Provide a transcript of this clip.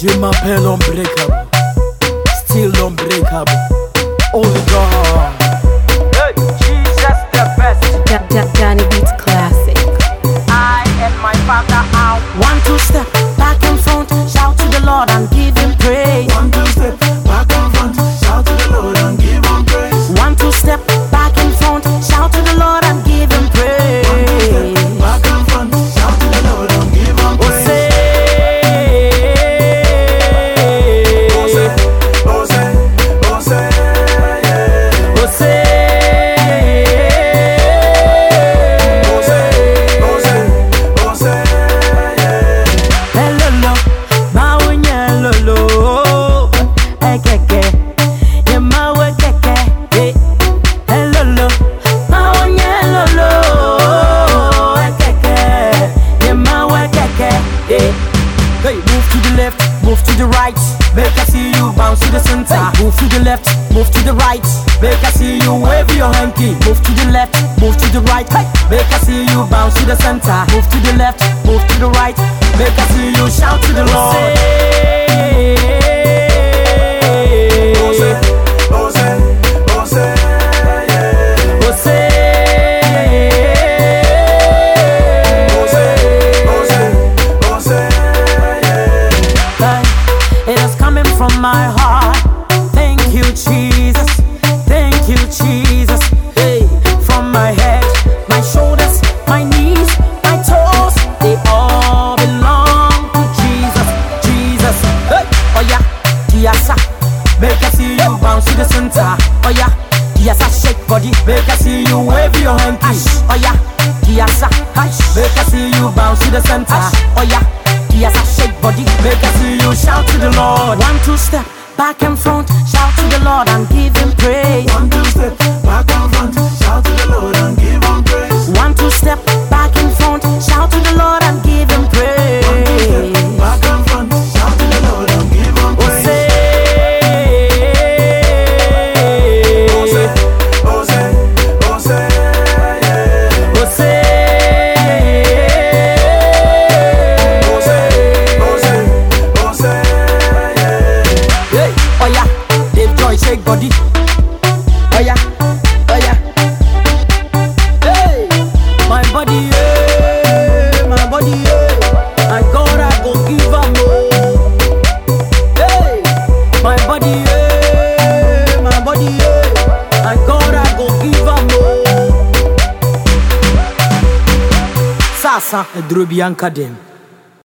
Jim Appel unbreakable, still unbreakable. Only God. The left, move to the right. Make I see you bounce to the center. Move to the left, move to the right. Make I see you wave your hanky. Move to the left, move to the right. Make I see you bounce to the center. Move to the left, move to the right. Make I see you shout to the Lord. My heart. Thank you, Jesus. Thank you, Jesus. Hey, from my head, my shoulders, my knees, my toes, they all belong to Jesus. Jesus. Hey, oh yeah, Diasa. Make I see you bounce to the center. Oh yeah, Diasa shake body. Make I see you wave your hanky. Oh yeah, Diasa. Make I see you bounce to the center. Oh yeah. Yes, I shake body. Make I see you shout to the Lord. One, two step back and front. Shout to the Lord and give him Sasa, Edrobianka dem.